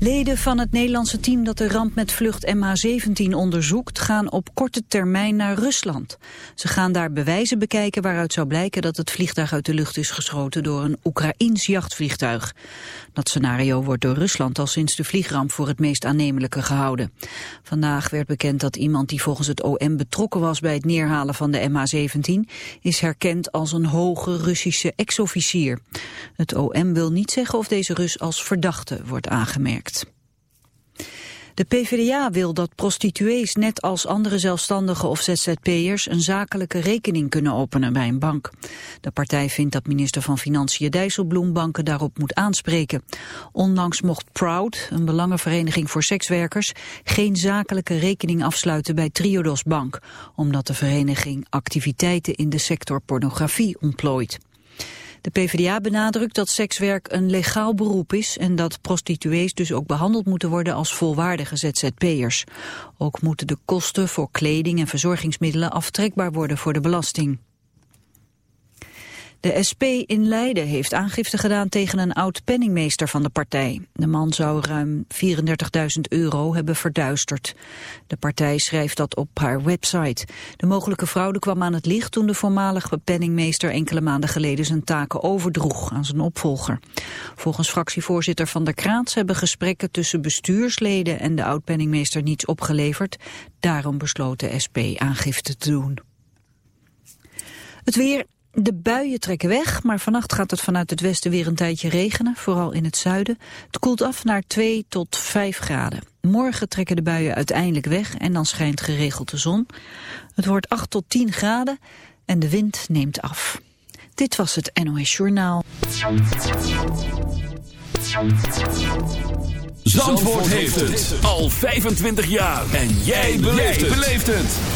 Leden van het Nederlandse team dat de ramp met vlucht MH17 onderzoekt... gaan op korte termijn naar Rusland. Ze gaan daar bewijzen bekijken waaruit zou blijken... dat het vliegtuig uit de lucht is geschoten door een Oekraïns jachtvliegtuig. Dat scenario wordt door Rusland al sinds de vliegramp... voor het meest aannemelijke gehouden. Vandaag werd bekend dat iemand die volgens het OM betrokken was... bij het neerhalen van de MH17... is herkend als een hoge Russische ex-officier. Het OM wil niet zeggen of deze Rus als verdachte wordt aangemerkt. De PvdA wil dat prostituees net als andere zelfstandigen of ZZP'ers een zakelijke rekening kunnen openen bij een bank. De partij vindt dat minister van Financiën Dijsselbloem banken daarop moet aanspreken. Onlangs mocht Proud, een belangenvereniging voor sekswerkers, geen zakelijke rekening afsluiten bij Triodos Bank, omdat de vereniging activiteiten in de sector pornografie ontplooit. De PvdA benadrukt dat sekswerk een legaal beroep is en dat prostituees dus ook behandeld moeten worden als volwaardige ZZP'ers. Ook moeten de kosten voor kleding en verzorgingsmiddelen aftrekbaar worden voor de belasting. De SP in Leiden heeft aangifte gedaan tegen een oud-penningmeester van de partij. De man zou ruim 34.000 euro hebben verduisterd. De partij schrijft dat op haar website. De mogelijke fraude kwam aan het licht toen de voormalige penningmeester enkele maanden geleden zijn taken overdroeg aan zijn opvolger. Volgens fractievoorzitter Van der Kraats hebben gesprekken tussen bestuursleden en de oud-penningmeester niets opgeleverd. Daarom besloot de SP aangifte te doen. Het weer, de buien trekken weg, maar vannacht gaat het vanuit het westen weer een tijdje regenen, vooral in het zuiden. Het koelt af naar 2 tot 5 graden. Morgen trekken de buien uiteindelijk weg en dan schijnt geregeld de zon. Het wordt 8 tot 10 graden en de wind neemt af. Dit was het NOS Journaal. Zandvoort heeft het al 25 jaar en jij beleeft het.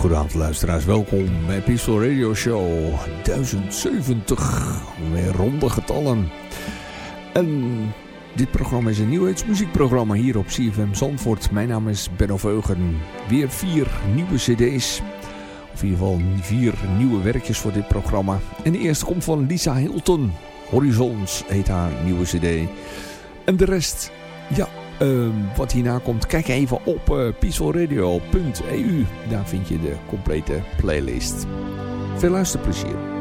Hele goede avond luisteraars, welkom bij Peaceful Radio Show 1070, weer ronde getallen. En dit programma is een nieuwheidsmuziekprogramma hier op CFM Zandvoort. Mijn naam is Benno Veugen. Weer vier nieuwe cd's, of in ieder geval vier nieuwe werkjes voor dit programma. En de eerste komt van Lisa Hilton, Horizons heet haar nieuwe cd. En de rest, ja, uh, wat hierna komt, kijk even op uh. Daar vind je de complete playlist. Veel luisterplezier.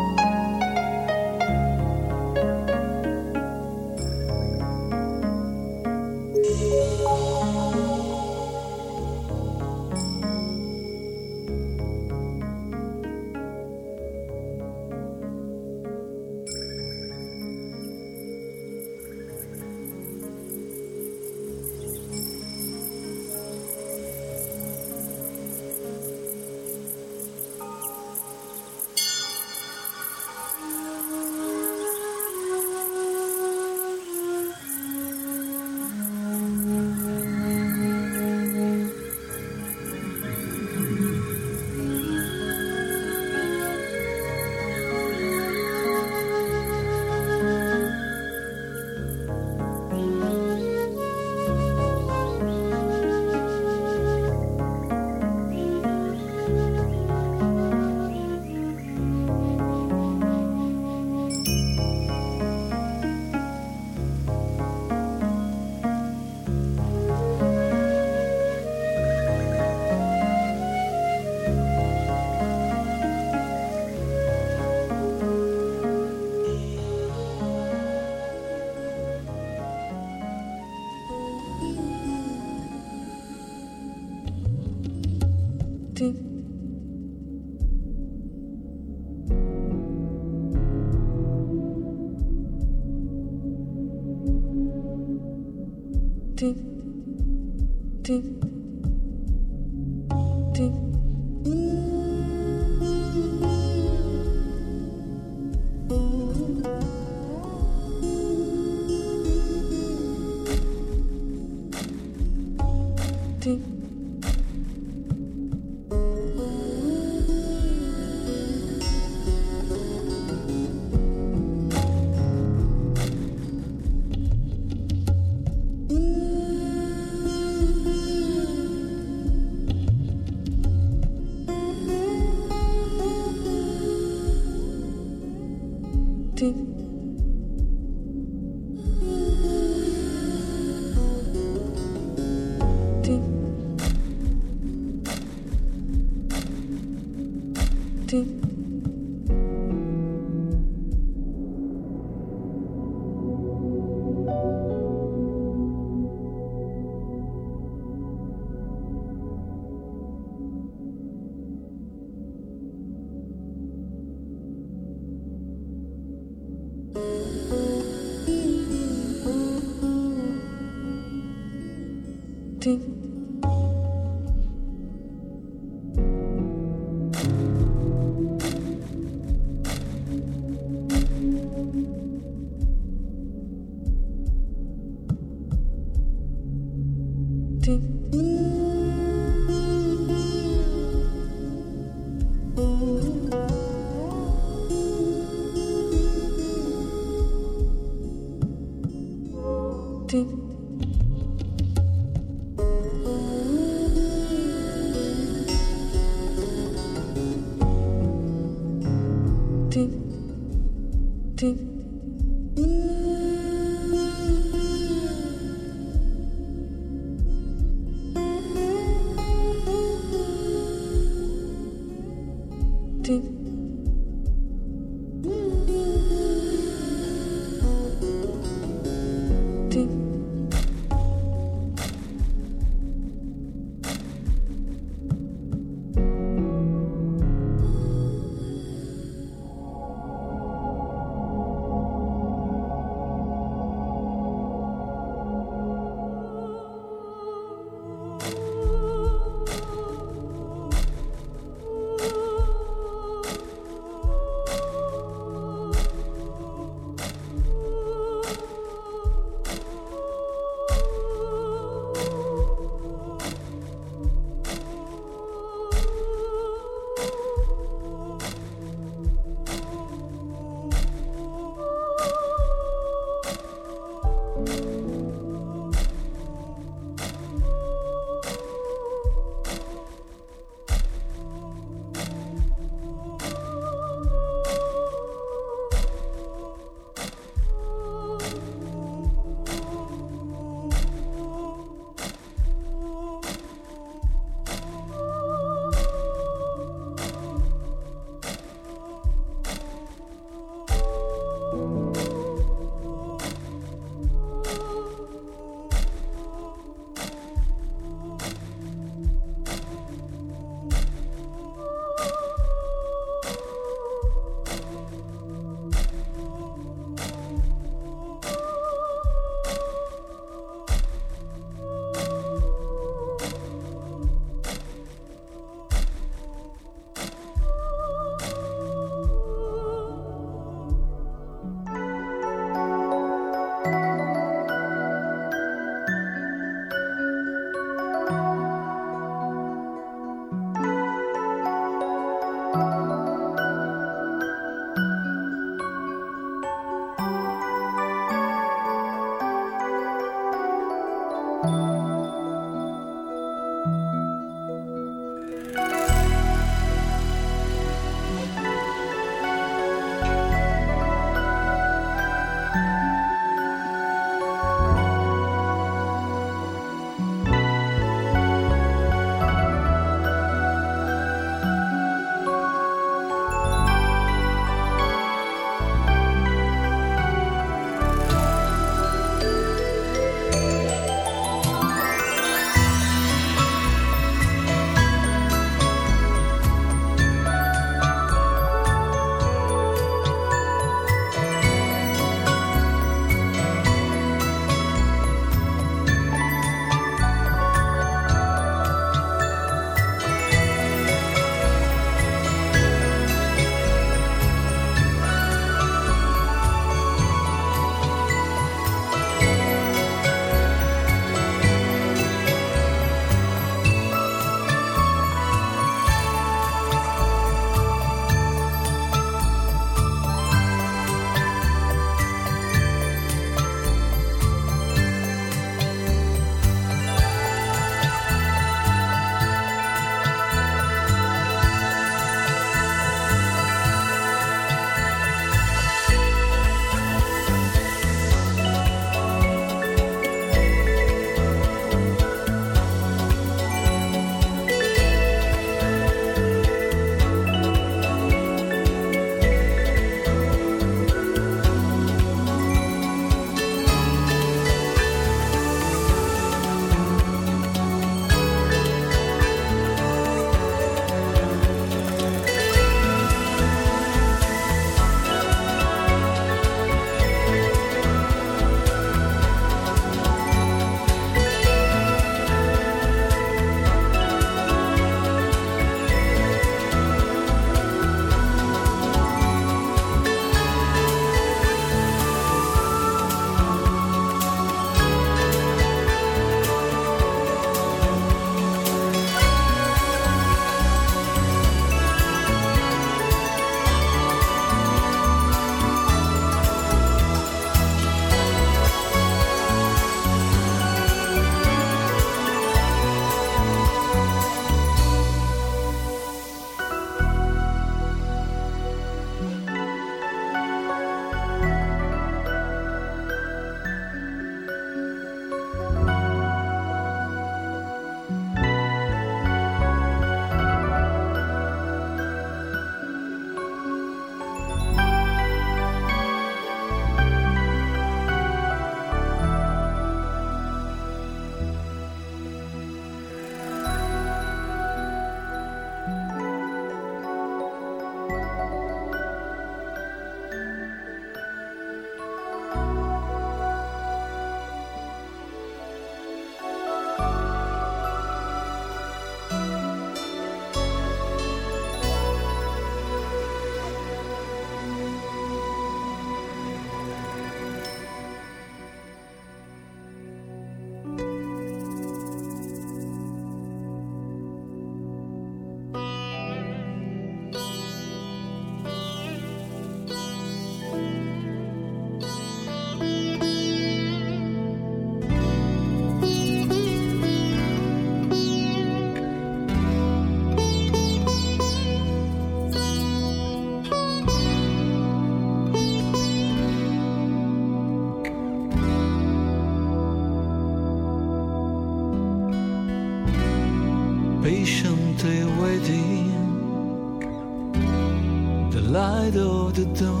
Light of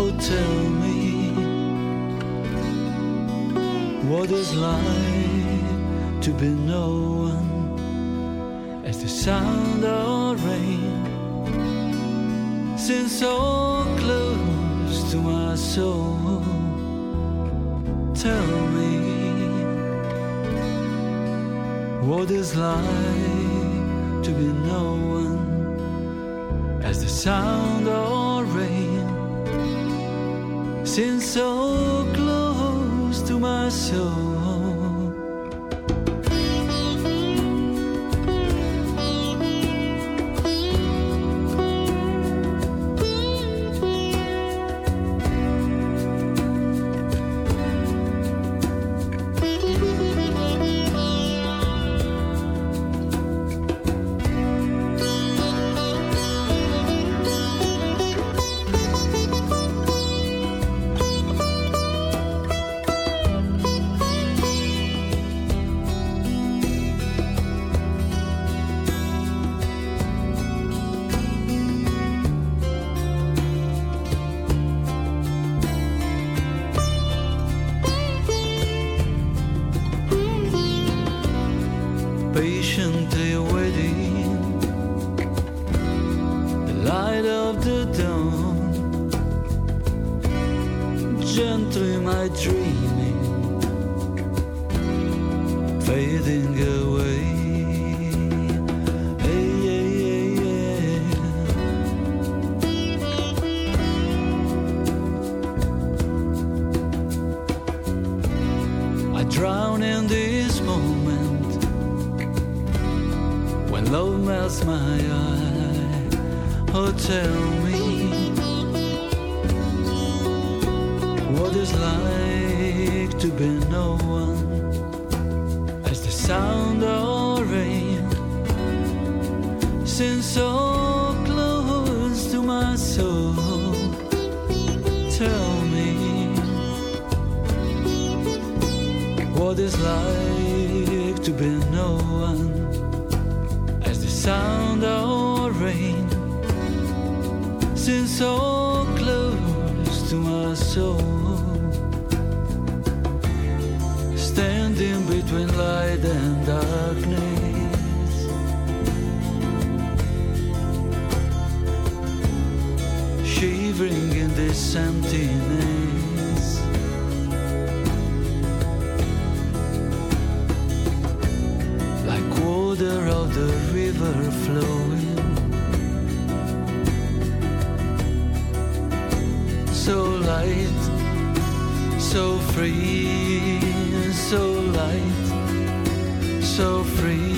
Oh, tell me what is life to be known as the sound of rain since so close to my soul. Tell me what is life to be known as the sound of since so close to my soul. When love melts my eye. Oh, tell me what is like to be no one as the sound of rain since so close to my soul. Tell me what is like to be no sound of rain. Since so close to my soul. Standing between light and darkness. Shivering in this emptiness water of the river flowing. So light, so free, so light, so free.